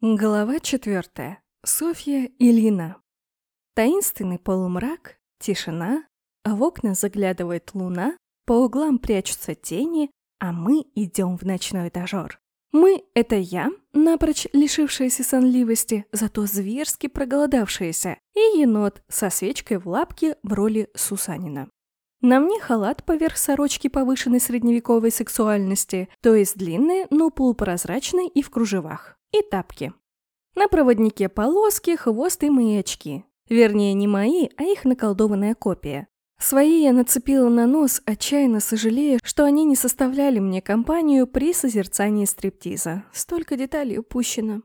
Глава четвертая. Софья и Лина. Таинственный полумрак, тишина, а в окна заглядывает луна, по углам прячутся тени, а мы идем в ночной дожор. Мы — это я, напрочь лишившаяся сонливости, зато зверски проголодавшаяся, и енот со свечкой в лапке в роли Сусанина. На мне халат поверх сорочки повышенной средневековой сексуальности, то есть длинный, но полупрозрачный и в кружевах и тапки. На проводнике полоски, хвост и мои очки. Вернее, не мои, а их наколдованная копия. Свои я нацепила на нос, отчаянно сожалея, что они не составляли мне компанию при созерцании стриптиза. Столько деталей упущено.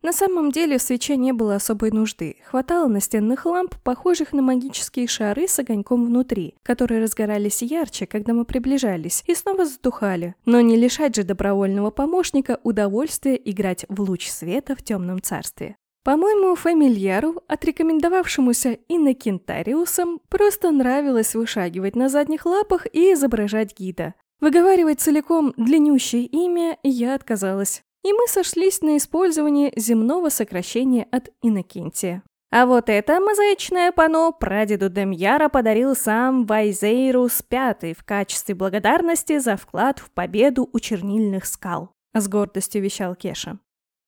На самом деле в свече не было особой нужды. Хватало настенных ламп, похожих на магические шары с огоньком внутри, которые разгорались ярче, когда мы приближались, и снова затухали. Но не лишать же добровольного помощника удовольствия играть в луч света в темном царстве. По-моему, фамильяру, отрекомендовавшемуся инокентариусом, просто нравилось вышагивать на задних лапах и изображать гида. Выговаривать целиком длиннющее имя я отказалась и мы сошлись на использовании земного сокращения от Иннокентия. А вот это мозаичное панно прадеду Демьяра подарил сам Вайзейрус V в качестве благодарности за вклад в победу у чернильных скал. С гордостью вещал Кеша.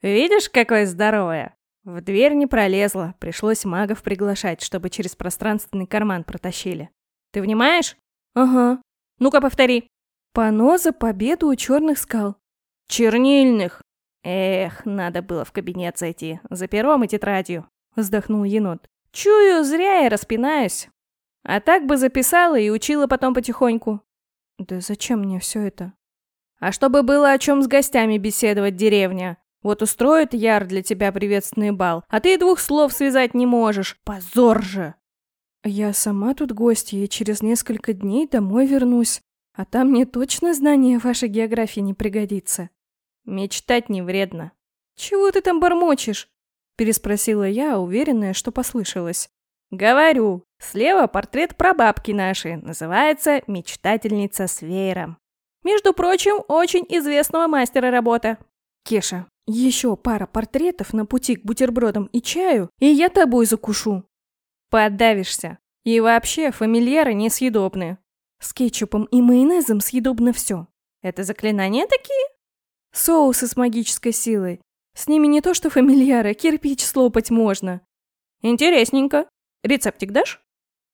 «Видишь, какое здоровое!» В дверь не пролезла, пришлось магов приглашать, чтобы через пространственный карман протащили. «Ты внимаешь?» «Ага. Ну-ка повтори». «Пано за победу у черных скал». «Чернильных!» «Эх, надо было в кабинет зайти, за пером и тетрадью», — вздохнул енот. «Чую, зря я распинаюсь. А так бы записала и учила потом потихоньку». «Да зачем мне все это?» «А чтобы было о чем с гостями беседовать деревня. Вот устроит Яр для тебя приветственный бал, а ты двух слов связать не можешь. Позор же!» «Я сама тут гостья и через несколько дней домой вернусь, а там мне точно знание вашей географии не пригодится». Мечтать не вредно. «Чего ты там бормочешь?» Переспросила я, уверенная, что послышалось. «Говорю, слева портрет прабабки нашей, называется «Мечтательница с веером». Между прочим, очень известного мастера работа. Кеша, еще пара портретов на пути к бутербродам и чаю, и я тобой закушу. Подавишься. И вообще, фамильяры несъедобны. С кетчупом и майонезом съедобно все. Это заклинания такие? Соусы с магической силой. С ними не то что фамильяра, кирпич слопать можно. Интересненько. Рецептик дашь?